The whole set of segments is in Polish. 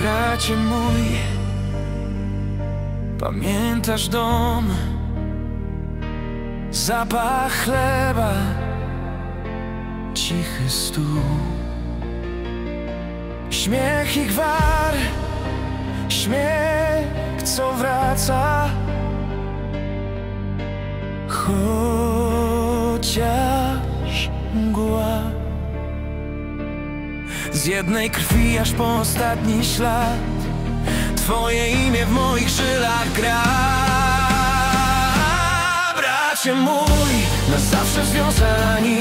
bracie mój Pamiętasz dom? Zapach chleba cichy stół, śmiech i gwar, śmiech, co wraca, chociaż mgła. Z jednej krwi aż po ostatni ślad. Twoje imię w moich żylach gra. Bracie mój, na zawsze związani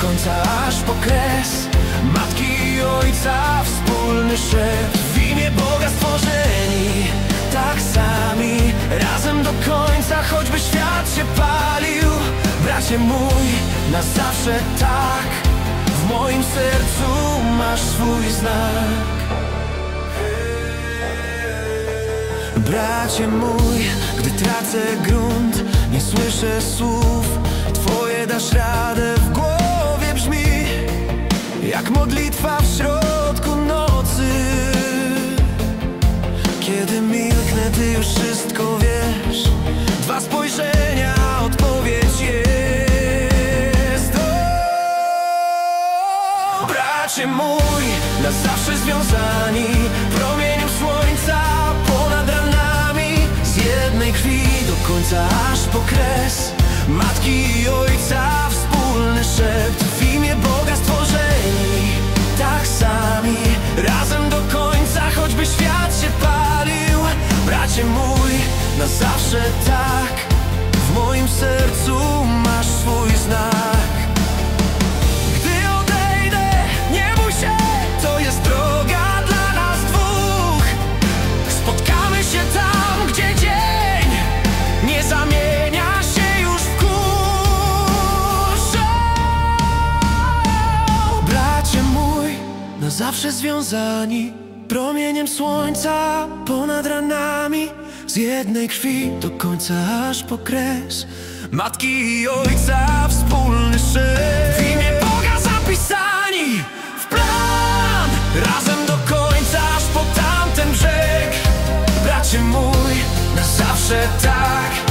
końca aż po kres. Matki i ojca wspólny szept W imię Boga stworzeni tak sami. Razem do końca, choćby świat się palił. Bracie mój, na zawsze tak. W moim sercu masz swój znak. Bracie mój, gdy tracę grunt Nie słyszę słów. Twoje dasz radę Jak modlitwa w środku nocy. Kiedy milknę, ty już wszystko wiesz. Dwa spojrzenia, odpowiedź jest. O, Bracie mój, na zawsze związani. Promieniem słońca ponad ranami. Z jednej krwi do końca aż po kres. Matki i ojca na zawsze tak W moim sercu masz swój znak. Gdy odejdę, nie bój się To jest droga dla nas dwóch. Spotkamy się tam, gdzie dzień Nie zamienia się już w kurz Bracie mój, na zawsze związani Promieniem słońca ponad ranami Z jednej krwi do końca aż po kres. Matki i ojca wspólny szept W imię Boga zapisani w plan. Razem do końca aż po tamten brzeg. Bracie mój, na zawsze tak